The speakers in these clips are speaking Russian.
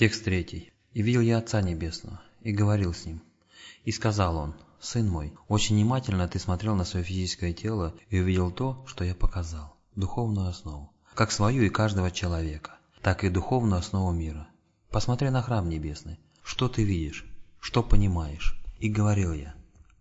Текст третий. «И видел я Отца Небесного, и говорил с Ним. И сказал Он, Сын мой, очень внимательно ты смотрел на свое физическое тело и увидел то, что я показал, духовную основу, как свою и каждого человека, так и духовную основу мира. Посмотри на храм небесный, что ты видишь, что понимаешь. И говорил я,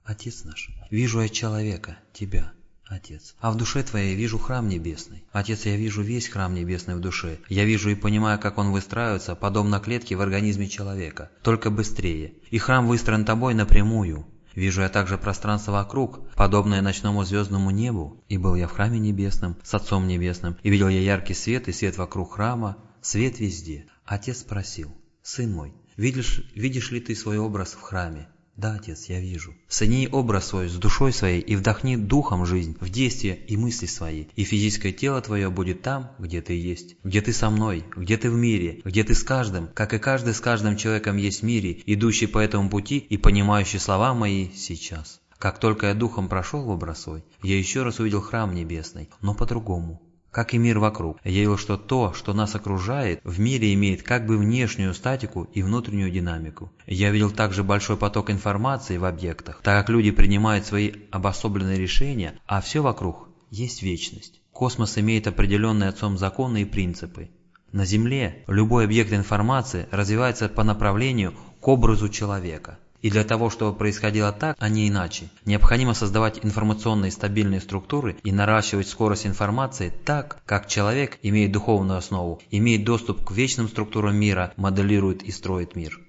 Отец наш, вижу я человека, тебя, Отец. А в душе твоей вижу храм небесный. Отец, я вижу весь храм небесный в душе. Я вижу и понимаю, как он выстраивается, подобно клетке в организме человека, только быстрее. И храм выстроен тобой напрямую. Вижу я также пространство вокруг, подобное ночному звездному небу. И был я в храме небесном, с Отцом Небесным, и видел я яркий свет и свет вокруг храма, свет везде. Отец спросил, «Сын мой, видишь, видишь ли ты свой образ в храме?» Да, Отец, я вижу. Соедини образ свой с душой своей и вдохни духом жизнь в действия и мысли свои, и физическое тело твое будет там, где ты есть, где ты со мной, где ты в мире, где ты с каждым, как и каждый с каждым человеком есть в мире, идущий по этому пути и понимающий слова мои сейчас. Как только я духом прошел в образ свой, я еще раз увидел храм небесный, но по-другому, как и мир вокруг. Я видел, что то, что нас окружает, в мире имеет как бы внешнюю статику и внутреннюю динамику. Я видел также большой поток информации в объектах, так как люди принимают свои обособленные решения, а все вокруг есть вечность. Космос имеет определенные отцом законы и принципы. На Земле любой объект информации развивается по направлению к образу человека – и для того, чтобы происходило так, а не иначе, необходимо создавать информационные стабильные структуры и наращивать скорость информации так, как человек имеет духовную основу, имеет доступ к вечным структурам мира, моделирует и строит мир.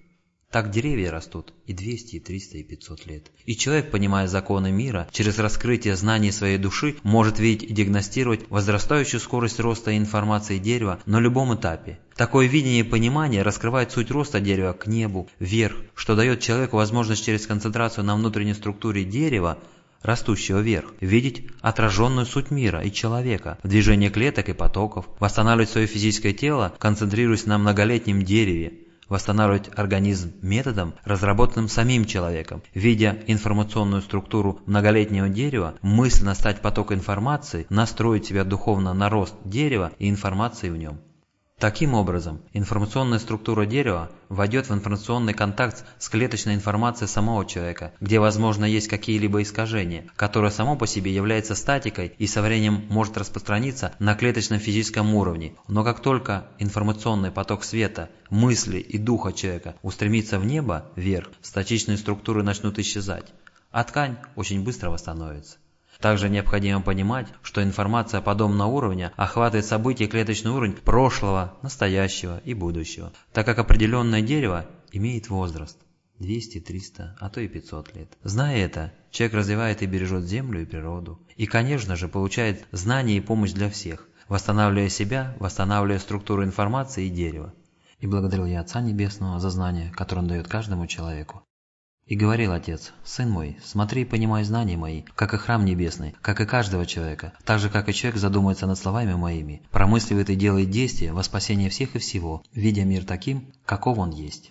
Так деревья растут и 200, и 300, и 500 лет. И человек, понимая законы мира, через раскрытие знаний своей души, может видеть и диагностировать возрастающую скорость роста информации дерева на любом этапе. Такое видение и понимание раскрывает суть роста дерева к небу, вверх, что дает человеку возможность через концентрацию на внутренней структуре дерева растущего вверх, видеть отраженную суть мира и человека, в движении клеток и потоков, восстанавливать свое физическое тело, концентрируясь на многолетнем дереве, восстанавливать организм методом, разработанным самим человеком. Видя информационную структуру многолетнего дерева, мысленно стать поток информации, настроить себя духовно на рост дерева и информации в нем. Таким образом, информационная структура дерева войдет в информационный контакт с клеточной информацией самого человека, где, возможно, есть какие-либо искажения, которое само по себе является статикой и со временем может распространиться на клеточном физическом уровне. Но как только информационный поток света, мысли и духа человека устремится в небо, вверх, статичные структуры начнут исчезать, а ткань очень быстро восстановится. Также необходимо понимать, что информация подобного уровня охватывает события клеточный уровень прошлого, настоящего и будущего, так как определенное дерево имеет возраст 200, 300, а то и 500 лет. Зная это, человек развивает и бережет землю и природу. И, конечно же, получает знания и помощь для всех, восстанавливая себя, восстанавливая структуру информации и дерева. И благодарил я Отца Небесного за знания, которые Он дает каждому человеку. И говорил Отец, «Сын мой, смотри и понимай знания мои, как и храм небесный, как и каждого человека, так же, как и человек задумается над словами моими, промысливает и делает действия во спасение всех и всего, видя мир таким, каков он есть».